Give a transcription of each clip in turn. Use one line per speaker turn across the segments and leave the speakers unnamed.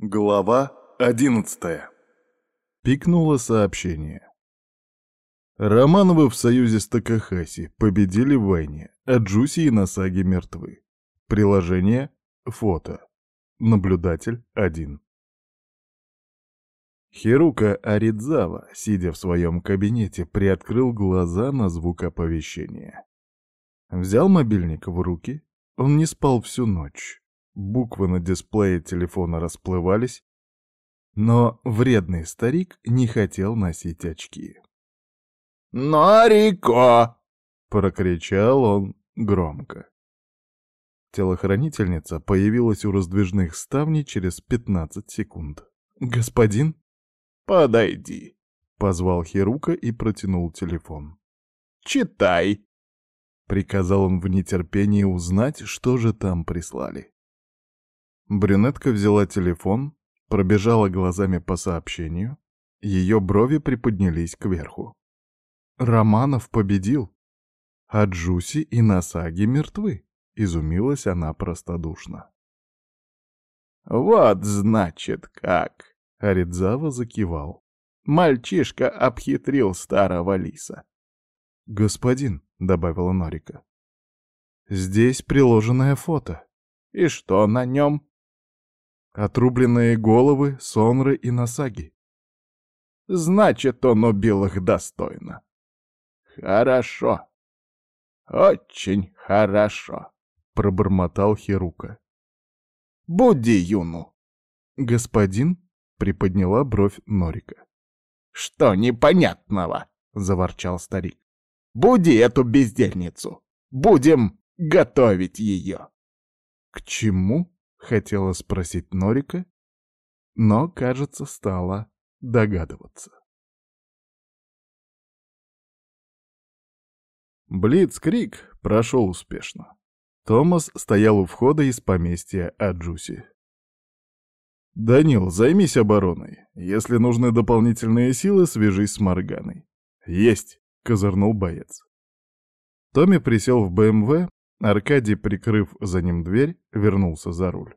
Глава одиннадцатая. Пикнуло сообщение. Романовы в союзе с Такахаси победили в войне, а Джуси и Насаги мертвы. Приложение — фото. Наблюдатель — один. Хирука Аридзава, сидя в своем кабинете, приоткрыл глаза на звук оповещения. Взял мобильник в руки. Он не спал всю ночь. Буквы на дисплее телефона расплывались, но вредный старик не хотел носить очки.
«Нарико!»
— прокричал он громко. Телохранительница появилась у раздвижных ставней через пятнадцать секунд. «Господин?»
«Подойди», —
позвал Хирука и протянул телефон.
«Читай», —
приказал он в нетерпении узнать, что же там прислали. Брюнетка взяла телефон, пробежала глазами по сообщению, ее брови приподнялись кверху. Романов победил, а Джуси и Насаги мертвы, изумилась она простодушно.
«Вот, значит, как!»
— Аридзава закивал.
«Мальчишка обхитрил старого лиса».
«Господин», — добавила Норика, — «здесь приложенное фото».
«И что на нем?»
Отрубленные головы Сонры и Насаги.
Значит, он убил их достойно. Хорошо. Очень хорошо,
пробормотал Хирука.
Буди Юну.
Господин приподняла бровь Норика.
Что непонятного? заворчал старик. Буди эту бездельницу. Будем готовить ее.
К чему? — хотела спросить Норика, но, кажется, стала догадываться. Блицкрик прошел успешно. Томас стоял у входа из поместья Аджуси. «Данил, займись обороной. Если нужны дополнительные силы, свяжись с Морганой». «Есть!» — козырнул боец. Томми присел в БМВ Аркадий, прикрыв за ним дверь, вернулся за руль.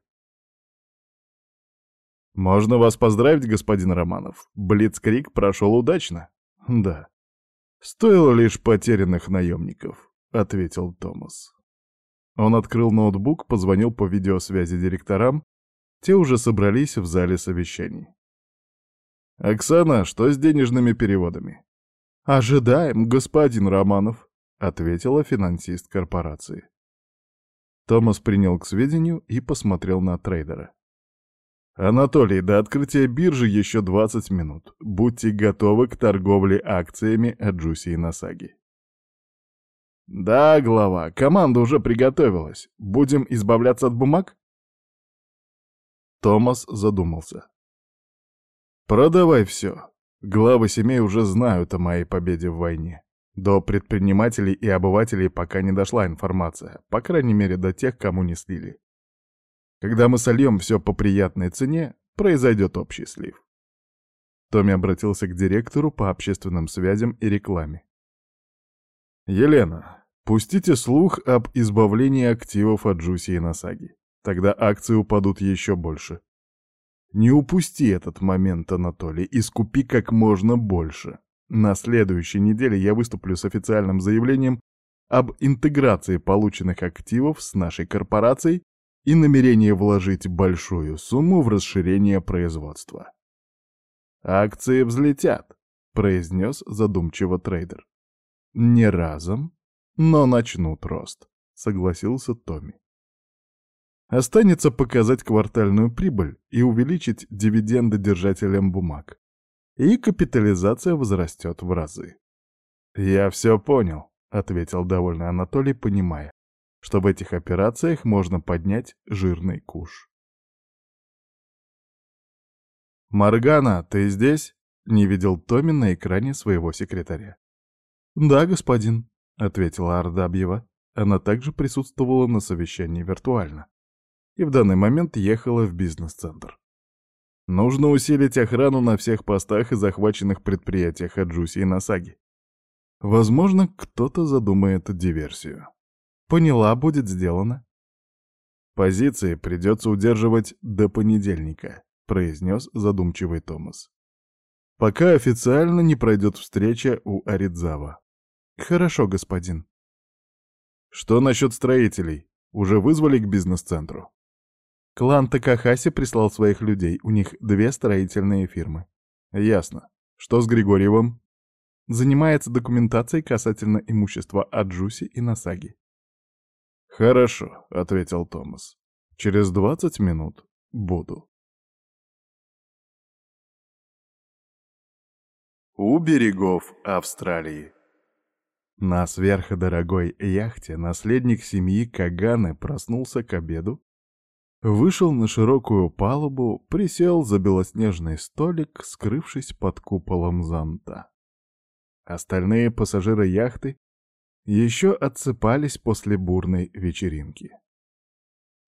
«Можно вас поздравить, господин Романов. Блицкрик прошел удачно». «Да». «Стоило лишь потерянных наемников», — ответил Томас. Он открыл ноутбук, позвонил по видеосвязи директорам. Те уже собрались в зале совещаний. «Оксана, что с денежными переводами?» «Ожидаем, господин Романов», — ответила финансист корпорации. Томас принял к сведению и посмотрел на трейдера. «Анатолий, до открытия биржи еще 20 минут. Будьте готовы к торговле акциями от Джуси и Насаги». «Да, глава, команда уже приготовилась. Будем избавляться от бумаг?» Томас задумался. «Продавай все. Главы семей уже знают о моей победе в войне. До предпринимателей и обывателей пока не дошла информация, по крайней мере до тех, кому не слили. Когда мы сольем все по приятной цене, произойдет общий слив. Томми обратился к директору по общественным связям и рекламе. «Елена, пустите слух об избавлении активов от Джуси и Насаги. Тогда акции упадут еще больше. Не упусти этот момент, Анатолий, и скупи как можно больше. На следующей неделе я выступлю с официальным заявлением об интеграции полученных активов с нашей корпорацией и намерении вложить большую сумму в расширение производства. «Акции взлетят», — произнес задумчиво трейдер. «Не разом, но начнут рост», — согласился Томми. Останется показать квартальную прибыль и увеличить дивиденды держателям бумаг и капитализация возрастет в разы. «Я все понял», — ответил довольный Анатолий, понимая, что в этих операциях можно поднять жирный куш. «Моргана, ты здесь?» — не видел Томин на экране своего секретаря. «Да, господин», — ответила Ардабьева. Она также присутствовала на совещании виртуально и в данный момент ехала в бизнес-центр. Нужно усилить охрану на всех постах и захваченных предприятиях Аджуси и Насаги. Возможно, кто-то задумает диверсию. Поняла, будет сделано. Позиции придется удерживать до понедельника. произнес задумчивый Томас. «Пока официально не пройдет встреча у Аридзава». «Хорошо, господин». «Что насчет строителей? Уже вызвали к бизнес-центру?» Клан Такахаси прислал своих людей, у них две строительные фирмы. Ясно. Что с Григорьевым? Занимается документацией касательно имущества Аджуси и Насаги. Хорошо, ответил Томас. Через двадцать минут буду. У берегов Австралии. На сверхдорогой яхте наследник семьи Каганы проснулся к обеду Вышел на широкую палубу, присел за белоснежный столик, скрывшись под куполом зонта. Остальные пассажиры яхты еще отсыпались после бурной вечеринки.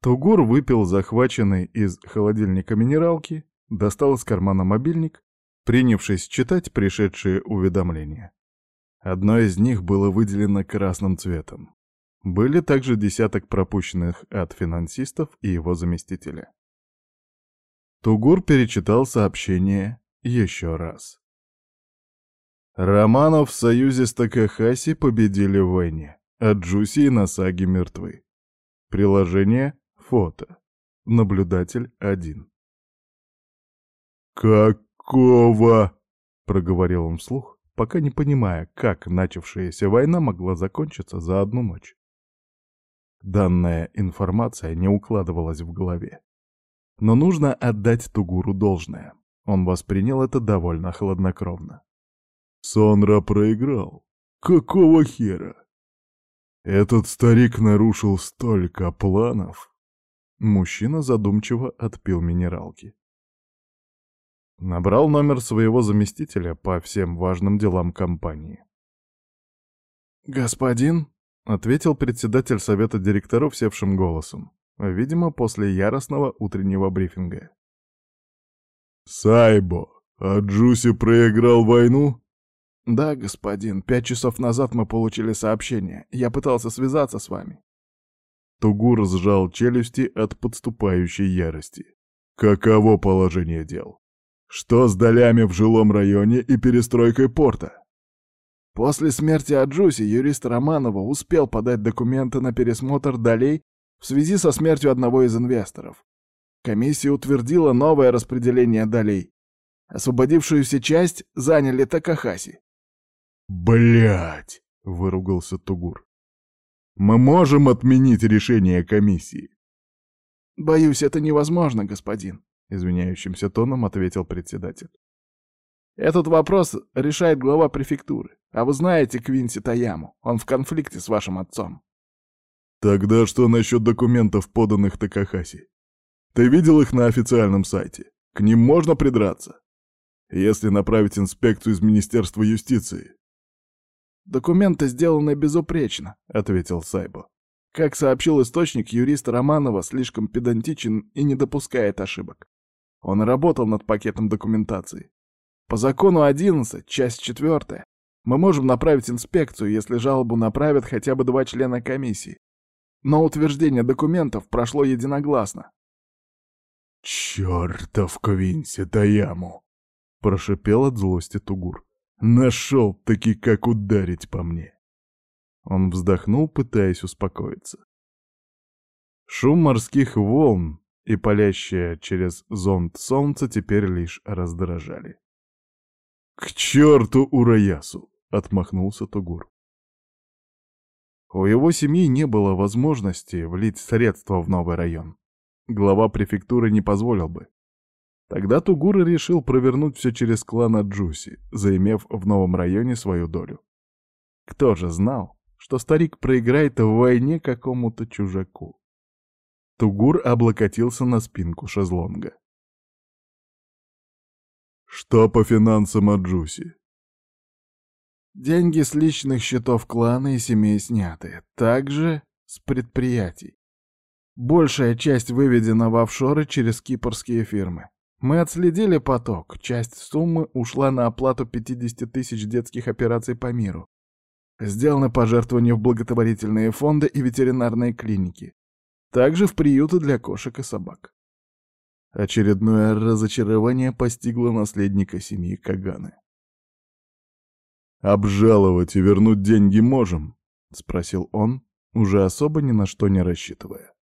Тугур выпил захваченный из холодильника минералки, достал из кармана мобильник, принявшись читать пришедшие уведомления. Одно из них было выделено красным цветом. Были также десяток пропущенных от финансистов и его заместителя. Тугур перечитал сообщение еще раз. Романов в союзе с Такахаси победили в войне, а Джуси и Насаги мертвы. Приложение — фото. Наблюдатель один. «Какого?» — проговорил он вслух, пока не понимая, как начавшаяся война могла закончиться за одну ночь. Данная информация не укладывалась в голове. Но нужно отдать Тугуру должное. Он воспринял это довольно хладнокровно. Сонра проиграл. Какого хера? Этот старик нарушил столько планов. Мужчина задумчиво отпил минералки. Набрал номер своего заместителя по всем важным делам компании. «Господин?» — ответил председатель совета директоров севшим голосом, видимо, после яростного утреннего брифинга. «Сайбо, а Джуси проиграл войну?» «Да, господин, пять часов назад мы получили сообщение. Я пытался связаться с вами». Тугур сжал челюсти от подступающей ярости. «Каково положение дел? Что с долями в жилом районе и перестройкой порта?» После смерти Аджуси юрист Романова успел подать документы на пересмотр долей в связи со смертью одного из инвесторов. Комиссия утвердила новое распределение долей. Освободившуюся часть заняли Такахаси. Блять, выругался Тугур. «Мы можем отменить решение комиссии?» «Боюсь, это невозможно, господин», — извиняющимся тоном ответил председатель. Этот вопрос решает глава префектуры. А вы знаете Квинси Таяму. Он в конфликте с вашим отцом. Тогда что насчет документов, поданных Такахаси? Ты видел их на официальном сайте? К ним можно придраться? Если направить инспекцию из Министерства юстиции. Документы сделаны безупречно, ответил Сайбо. Как сообщил источник, юрист Романова слишком педантичен и не допускает ошибок. Он работал над пакетом документации. По закону 11, часть 4, мы можем направить инспекцию, если жалобу направят хотя бы два члена комиссии. Но утверждение документов прошло единогласно. «Чёртов Квинси Таяму!» — прошипел от злости Тугур. «Нашел-таки, как ударить по мне!» Он вздохнул, пытаясь успокоиться. Шум морских волн и палящее через зонт солнца теперь лишь раздражали. «К черту Ураясу!» — отмахнулся Тугур. У его семьи не было возможности влить средства в новый район. Глава префектуры не позволил бы. Тогда Тугур решил провернуть все через клана Джуси, заимев в новом районе свою долю. Кто же знал, что старик проиграет в войне какому-то чужаку? Тугур облокотился на спинку шезлонга. Что по финансам от Джуси? Деньги с личных счетов клана и семей сняты, также с предприятий. Большая часть выведена в офшоры через кипрские фирмы. Мы отследили поток, часть суммы ушла на оплату 50 тысяч детских операций по миру. Сделаны пожертвования в благотворительные фонды и ветеринарные клиники. Также в приюты для кошек и собак. Очередное разочарование постигло наследника семьи Каганы. «Обжаловать и вернуть деньги можем?» — спросил он, уже особо ни на что не рассчитывая.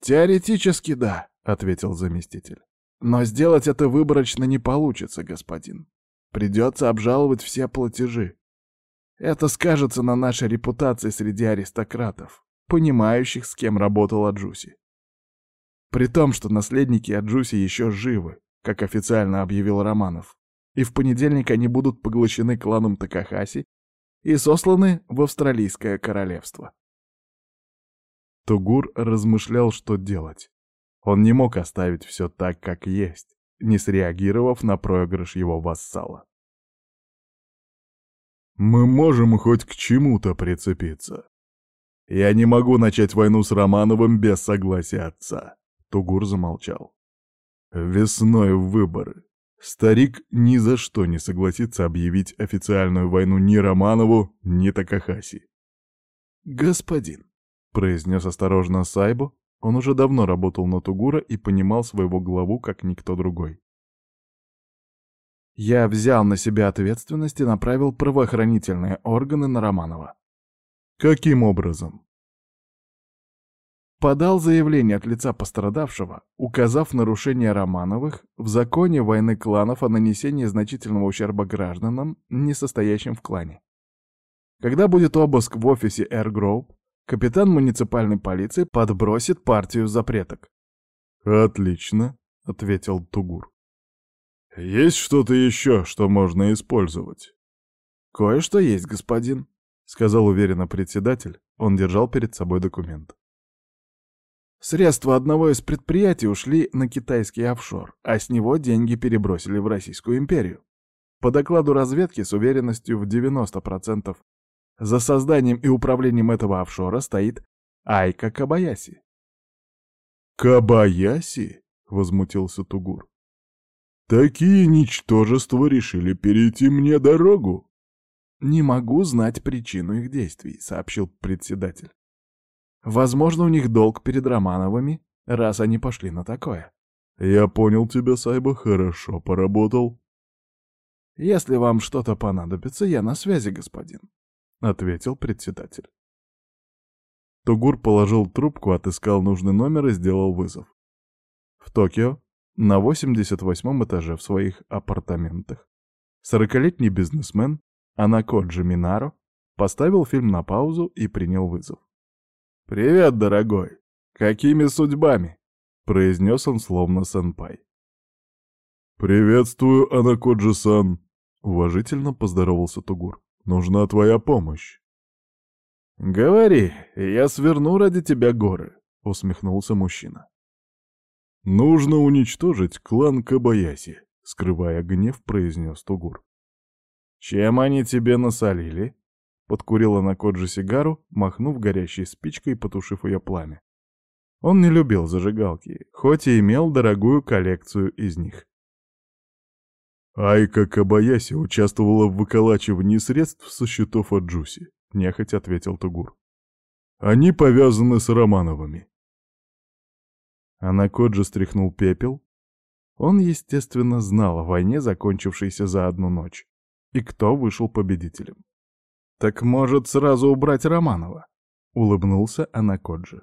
«Теоретически да», — ответил заместитель. «Но сделать это выборочно не получится, господин. Придется обжаловать все платежи. Это скажется на нашей репутации среди аристократов, понимающих, с кем работал Аджуси. При том, что наследники Аджуси еще живы, как официально объявил Романов, и в понедельник они будут поглощены кланом Такахаси и сосланы в Австралийское королевство.
Тугур размышлял, что делать. Он не мог оставить все так, как есть, не среагировав на проигрыш его вассала. «Мы можем хоть к чему-то прицепиться. Я не могу начать войну с Романовым без согласия отца», — Тугур замолчал. «Весной выборы. Старик ни за что не согласится объявить официальную войну ни Романову, ни Такахаси».
«Господин», —
произнес осторожно Сайбу, он уже давно работал на Тугура и понимал своего главу как никто другой.
Я взял на себя ответственность и направил правоохранительные органы на Романова.
Каким образом?
Подал заявление от лица пострадавшего, указав нарушение Романовых в законе войны кланов о нанесении значительного ущерба гражданам, не состоящим в клане. Когда будет обыск в офисе Air Group, капитан муниципальной полиции подбросит партию запреток.
«Отлично», — ответил Тугур. «Есть что-то еще, что можно использовать?»
«Кое-что есть, господин», — сказал уверенно председатель. Он держал перед собой документ. Средства одного из предприятий ушли на китайский офшор, а с него деньги перебросили в Российскую империю. По докладу разведки с уверенностью в 90% за созданием и управлением этого офшора стоит Айка Кабаяси.
«Кабаяси?» — возмутился Тугур. Такие ничтожества решили перейти мне дорогу.
Не могу знать причину их действий, сообщил председатель. Возможно, у них долг перед Романовыми, раз они пошли на такое.
Я понял тебя, Сайба, хорошо поработал.
Если вам что-то понадобится, я на связи, господин, ответил председатель.
Тугур положил трубку, отыскал нужный номер и сделал вызов. В Токио на 88 этаже в своих апартаментах. Сорокалетний бизнесмен Анакоджи Минаро поставил фильм на паузу и принял вызов.
«Привет, дорогой! Какими судьбами?»
— произнес он словно сенпай. «Приветствую, Анакоджи-сан!» — уважительно поздоровался Тугур. «Нужна твоя помощь».
«Говори, я сверну ради тебя горы», — усмехнулся мужчина.
«Нужно уничтожить клан Кабаяси», — скрывая гнев, произнес Тугур.
«Чем они тебе насолили?» Подкурила на Коджи сигару, махнув горящей спичкой и потушив ее пламя. Он не любил зажигалки, хоть и имел дорогую коллекцию из них.
«Айка Кабаяси участвовала в выколачивании средств со счетов от Джуси», — нехотя ответил Тугур. «Они повязаны с Романовыми.
Анакоджи стряхнул пепел. Он, естественно, знал о войне, закончившейся за одну ночь, и кто вышел победителем. «Так может, сразу убрать Романова?» — улыбнулся Анакоджи.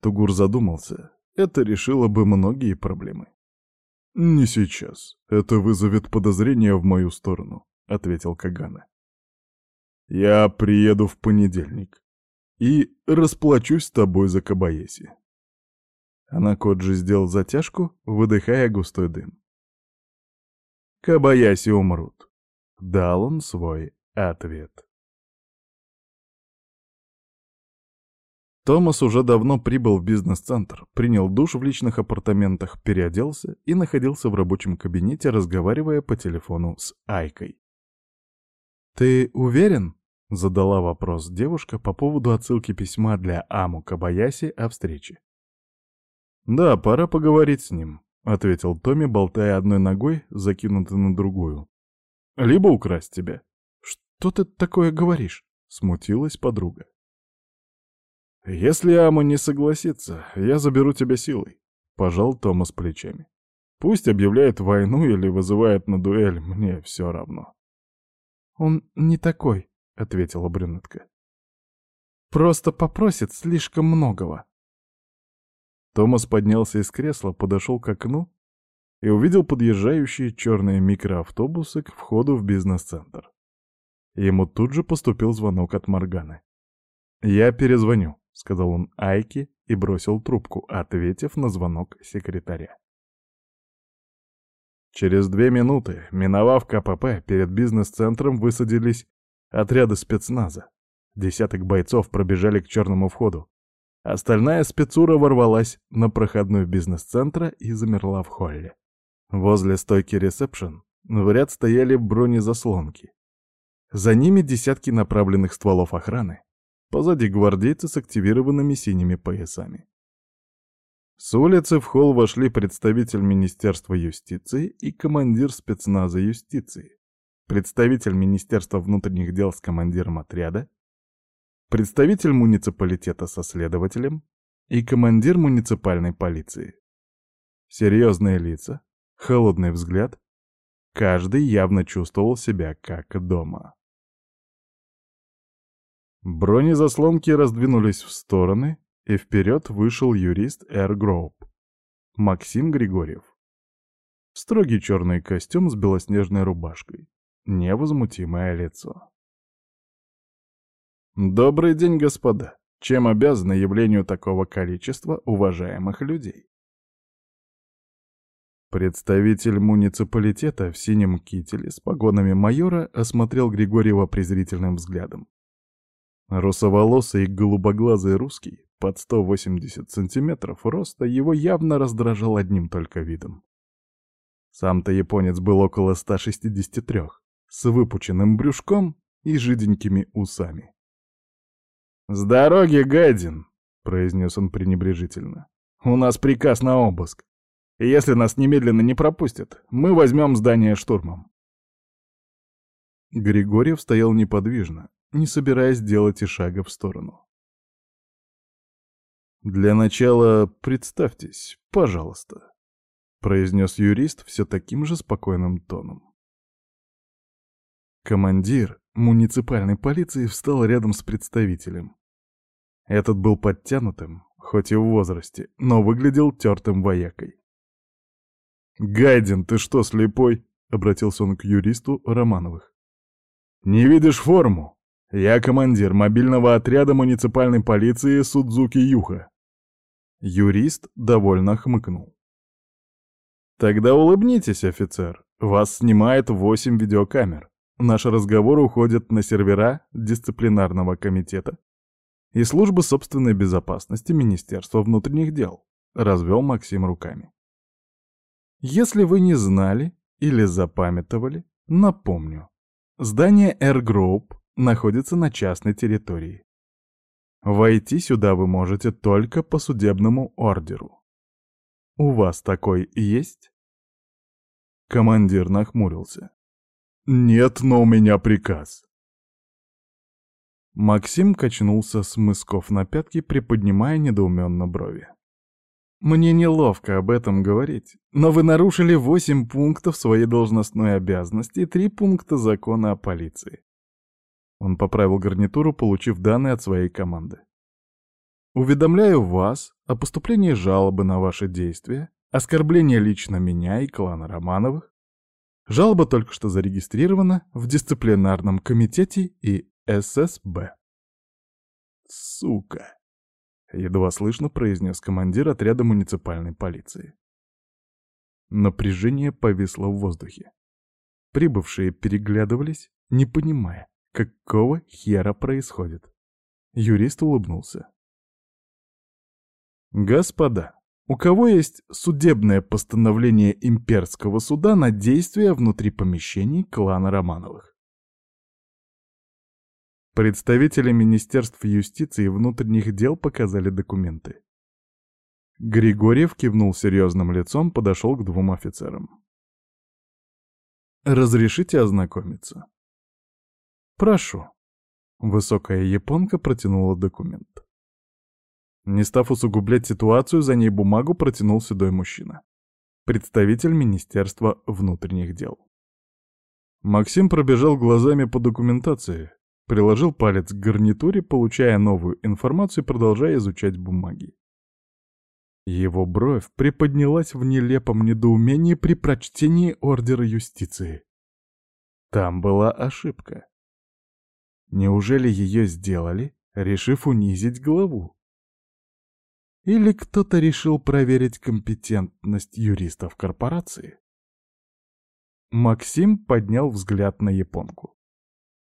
Тугур задумался. Это решило бы многие проблемы.
«Не сейчас. Это вызовет подозрения в мою сторону», — ответил Кагана. «Я приеду в понедельник и расплачусь с тобой за Кабаеси.
Анакоджи сделал затяжку, выдыхая густой дым. Кабаяси умрут. Дал он свой ответ. Томас уже давно прибыл в бизнес-центр, принял душ в личных апартаментах, переоделся и находился в рабочем кабинете, разговаривая по телефону с Айкой. «Ты уверен?» — задала вопрос девушка по поводу отсылки письма для Аму Кабаяси о встрече.
«Да, пора поговорить с ним», — ответил Томми, болтая одной ногой, закинутой на другую. «Либо украсть тебя».
«Что ты такое говоришь?» — смутилась подруга.
«Если Ама не согласится, я заберу тебя силой. — пожал Томас плечами. «Пусть объявляет войну или вызывает на дуэль, мне все равно».
«Он не такой», — ответила брюнетка. «Просто попросит слишком многого».
Томас поднялся из кресла, подошел к окну и увидел подъезжающие черные микроавтобусы к входу в бизнес-центр. Ему тут же поступил звонок от Морганы. «Я перезвоню», — сказал он Айке и бросил трубку, ответив на звонок секретаря. Через две минуты, миновав КПП, перед бизнес-центром высадились отряды спецназа. Десяток бойцов пробежали к черному входу. Остальная спецура ворвалась на проходной бизнес-центра и замерла в холле. Возле стойки ресепшн в ряд стояли бронезаслонки. За ними десятки направленных стволов охраны. Позади гвардейцы с активированными синими поясами. С улицы в холл вошли представитель Министерства юстиции и командир спецназа юстиции, представитель Министерства внутренних дел с командиром отряда, представитель муниципалитета со следователем и командир муниципальной полиции. Серьезные лица, холодный взгляд, каждый явно чувствовал себя как дома. Бронезаслонки раздвинулись в стороны, и вперед вышел юрист Эр Гроуп, Максим Григорьев. Строгий черный костюм с белоснежной рубашкой, невозмутимое лицо. Добрый день, господа. Чем обязаны явлению такого количества уважаемых людей? Представитель муниципалитета в синем кителе с погонами майора осмотрел Григорьева презрительным взглядом. Русоволосый и голубоглазый русский, под 180 сантиметров роста, его явно раздражал одним только видом. Сам-то японец был около 163, с выпученным брюшком и жиденькими усами. «С дороги, Гайдин!» — произнес он пренебрежительно. «У нас приказ на обыск. И если нас немедленно не пропустят, мы возьмем здание штурмом». Григорьев стоял неподвижно, не собираясь делать и шага в сторону. «Для начала представьтесь, пожалуйста», — произнес юрист все таким же спокойным тоном. Командир муниципальной полиции встал рядом с представителем. Этот был подтянутым, хоть и в возрасте, но выглядел тертым воякой. «Гайден, ты что, слепой?» — обратился он к юристу Романовых. «Не видишь форму? Я командир мобильного отряда муниципальной полиции Судзуки Юха. Юрист довольно хмыкнул. Тогда улыбнитесь, офицер. Вас снимает восемь видеокамер. Наш разговор уходит на сервера дисциплинарного комитета и службы собственной безопасности Министерства внутренних дел, развел Максим руками. Если вы не знали или запамятовали, напомню. Здание Air Group находится на частной территории. Войти сюда вы можете только по судебному ордеру. У вас такой есть? Командир нахмурился. Нет, но у меня приказ. Максим качнулся с мысков на пятки, приподнимая недоуменно брови. «Мне неловко об этом говорить, но вы нарушили восемь пунктов своей должностной обязанности и три пункта закона о полиции. Он поправил гарнитуру, получив данные от своей команды. «Уведомляю вас о поступлении жалобы на ваши действия, оскорбление лично меня и клана Романовых. Жалоба только что зарегистрирована в дисциплинарном комитете и ССБ». «Сука!» — едва слышно произнес командир отряда муниципальной полиции. Напряжение повисло в воздухе. Прибывшие переглядывались, не понимая, Какого хера происходит? Юрист улыбнулся. Господа, у кого есть судебное постановление имперского суда на действия внутри помещений клана Романовых? Представители Министерств юстиции и внутренних дел показали документы. Григорьев кивнул серьезным лицом, подошел к двум офицерам. «Разрешите ознакомиться?» «Прошу». Высокая японка протянула документ. Не став усугублять ситуацию, за ней бумагу протянул седой мужчина. Представитель Министерства внутренних дел. Максим пробежал глазами по документации, приложил палец к гарнитуре, получая новую информацию и продолжая изучать бумаги. Его бровь приподнялась в нелепом недоумении при прочтении ордера юстиции. Там была ошибка. Неужели ее сделали, решив унизить главу? Или кто-то решил проверить компетентность юристов корпорации? Максим поднял взгляд на японку.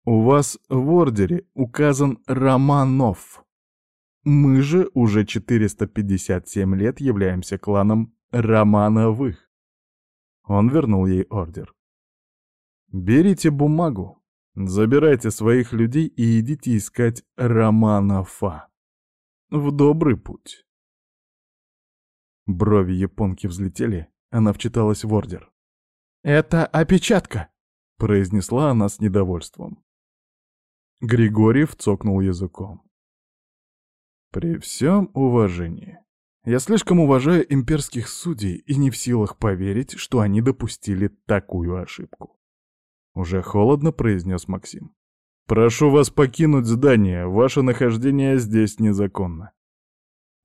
«У вас в ордере указан Романов. Мы же уже 457 лет являемся кланом Романовых». Он вернул ей ордер. «Берите бумагу, забирайте своих людей и идите искать Романова. В добрый путь». Брови японки взлетели, она вчиталась в ордер.
«Это опечатка!»
— произнесла она с недовольством. Григорьев цокнул языком. «При всем уважении, я слишком уважаю имперских судей и не в силах поверить, что они допустили такую ошибку». Уже холодно произнес Максим. «Прошу вас покинуть здание, ваше нахождение здесь незаконно.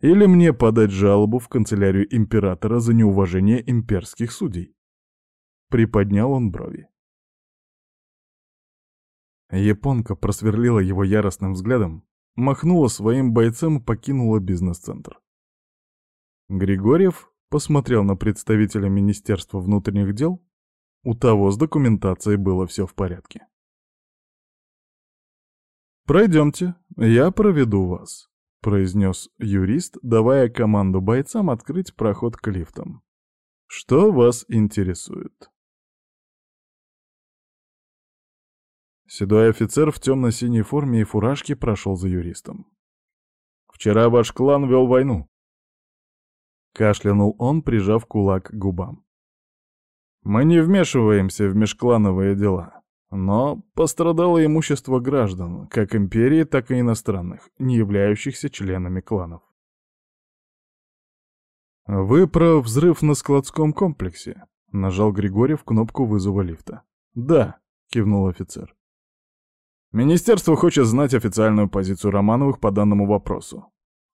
Или мне подать жалобу в канцелярию императора за неуважение имперских судей?» Приподнял он брови. Японка просверлила его яростным взглядом, махнула своим бойцам и покинула бизнес-центр. Григорьев посмотрел на представителя Министерства внутренних дел. У того с документацией было все в порядке. «Пройдемте, я проведу вас», — произнес юрист, давая команду бойцам открыть проход к лифтам. «Что вас интересует?» Седой офицер в темно-синей форме и фуражке прошел за юристом. «Вчера ваш клан вел войну». Кашлянул он, прижав кулак к губам. «Мы не вмешиваемся в межклановые дела, но пострадало имущество граждан, как империи, так и иностранных, не являющихся членами кланов. «Вы про взрыв на складском комплексе?» — нажал Григорьев кнопку вызова лифта. «Да», — кивнул офицер. Министерство хочет знать официальную позицию Романовых по данному вопросу.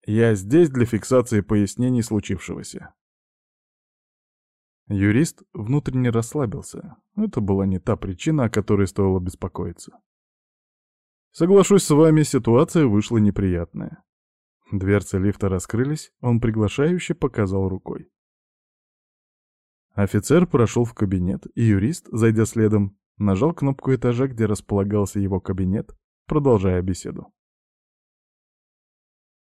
Я здесь для фиксации пояснений случившегося. Юрист внутренне расслабился. Это была не та причина, о которой стоило беспокоиться. Соглашусь с вами, ситуация вышла неприятная. Дверцы лифта раскрылись, он приглашающе показал рукой. Офицер прошел в кабинет, и юрист, зайдя следом, Нажал кнопку этажа, где располагался его кабинет, продолжая беседу.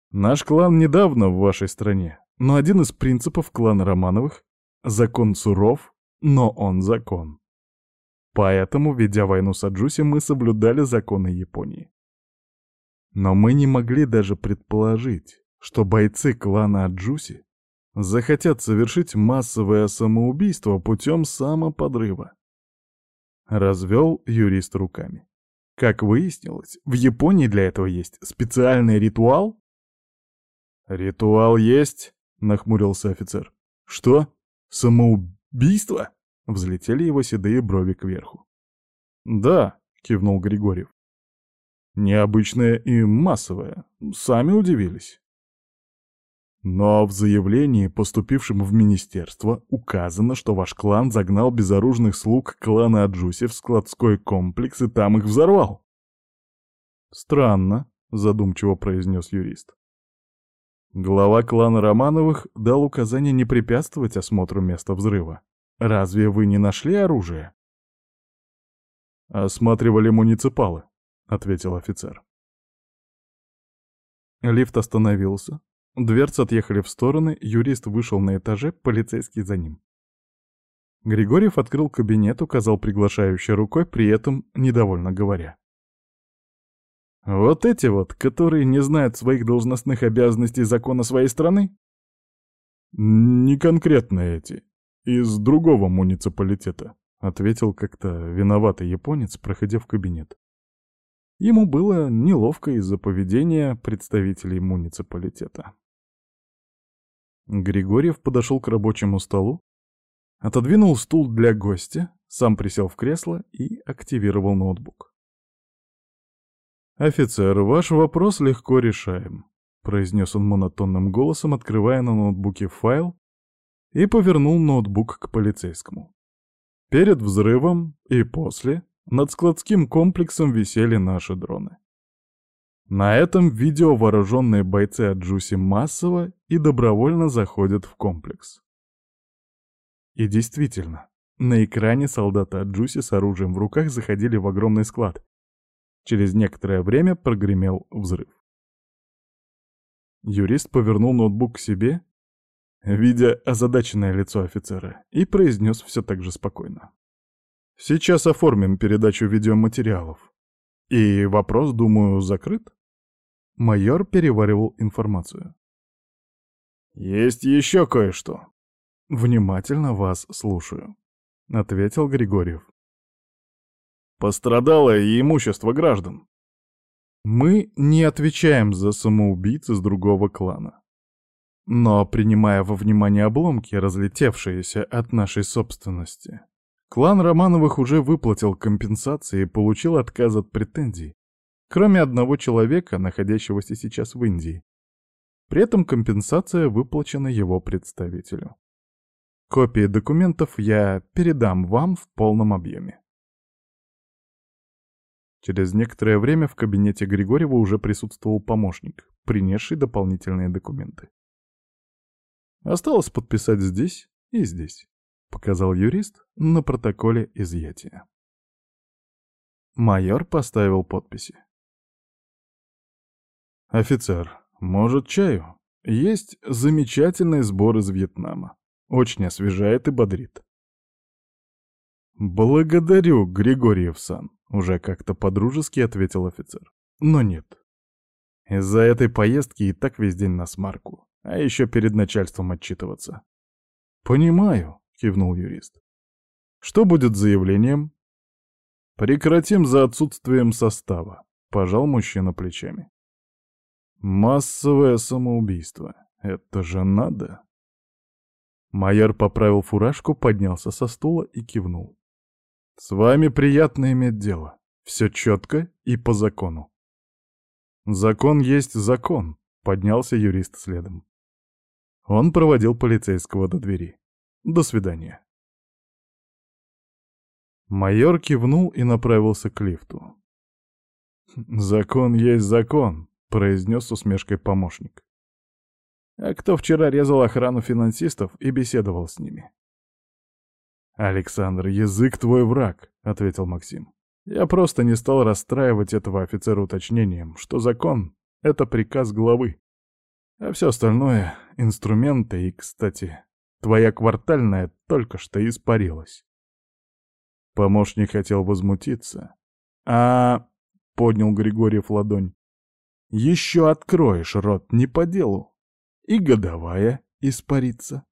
Наш клан недавно в вашей стране, но один из принципов клана Романовых — закон суров, но он закон. Поэтому, ведя войну с Аджуси, мы соблюдали законы Японии. Но мы не могли даже предположить, что бойцы клана Аджуси захотят совершить массовое самоубийство путем самоподрыва. Развел юрист руками. Как выяснилось, в Японии для этого есть специальный ритуал? Ритуал есть, нахмурился офицер. Что? Самоубийство? Взлетели его седые брови кверху. Да, кивнул Григорьев. Необычное и массовое. Сами удивились. Но в заявлении, поступившем в министерство, указано, что ваш клан загнал безоружных слуг клана Аджуси в складской комплекс и там их взорвал. Странно, задумчиво произнес юрист. Глава клана Романовых дал указание не препятствовать осмотру места взрыва. Разве вы не нашли оружие? Осматривали муниципалы, ответил офицер. Лифт остановился, Дверцы отъехали в стороны, юрист вышел на этаже, полицейский за ним. Григорьев открыл кабинет, указал приглашающей рукой, при этом недовольно говоря. «Вот эти вот, которые не знают своих должностных обязанностей закона своей страны?» «Не конкретно эти. Из другого муниципалитета», — ответил как-то виноватый японец, проходя в кабинет. Ему было неловко из-за поведения представителей муниципалитета. Григорьев подошел к рабочему столу, отодвинул стул для гостя, сам присел в кресло и активировал ноутбук. «Офицер, ваш вопрос легко решаем», — произнес он монотонным голосом, открывая на ноутбуке файл и повернул ноутбук к полицейскому. Перед взрывом и после над складским комплексом висели наши дроны. На этом видео вооруженные бойцы от Джуси массово и добровольно заходят в комплекс. И действительно, на экране солдаты от Джуси с оружием в руках заходили в огромный склад. Через некоторое время прогремел взрыв. Юрист повернул ноутбук к себе, видя озадаченное лицо офицера, и произнес все так же спокойно. Сейчас оформим передачу видеоматериалов. И вопрос, думаю, закрыт? Майор переваривал информацию. Есть еще кое-что. Внимательно вас слушаю, ответил Григорьев. Пострадало и имущество граждан. Мы не отвечаем за самоубийц из другого клана. Но, принимая во внимание обломки, разлетевшиеся от нашей собственности, Клан Романовых уже выплатил компенсации и получил отказ от претензий, кроме одного человека, находящегося сейчас в Индии. При этом компенсация выплачена его представителю. Копии документов я передам вам в полном объеме. Через некоторое время в кабинете Григорьева уже присутствовал помощник, принесший дополнительные документы. Осталось подписать здесь и здесь. — показал юрист на протоколе изъятия. Майор поставил подписи. «Офицер, может, чаю? Есть замечательный сбор из Вьетнама. Очень освежает и бодрит». «Благодарю, Григорьев-сан», — уже как-то подружески ответил офицер. «Но нет. Из-за этой поездки и так весь день на смарку, а еще перед начальством отчитываться». «Понимаю», — кивнул юрист. «Что будет с заявлением?» «Прекратим за отсутствием состава», — пожал мужчина плечами. «Массовое самоубийство. Это же надо!» Майор поправил фуражку, поднялся со стула и кивнул. «С вами приятно иметь дело. Все четко и по закону». «Закон есть закон», — поднялся юрист следом. Он проводил полицейского до двери. До свидания. Майор кивнул и направился к лифту. «Закон есть закон», — произнес с усмешкой помощник. «А кто вчера резал охрану финансистов и беседовал с ними?» «Александр, язык твой враг», — ответил Максим. «Я просто не стал расстраивать этого офицера уточнением, что закон — это приказ главы, а все остальное — инструменты и, кстати, Твоя квартальная только что испарилась. Помощник хотел возмутиться. А... Поднял Григорьев ладонь. Еще откроешь рот не по делу. И годовая испарится.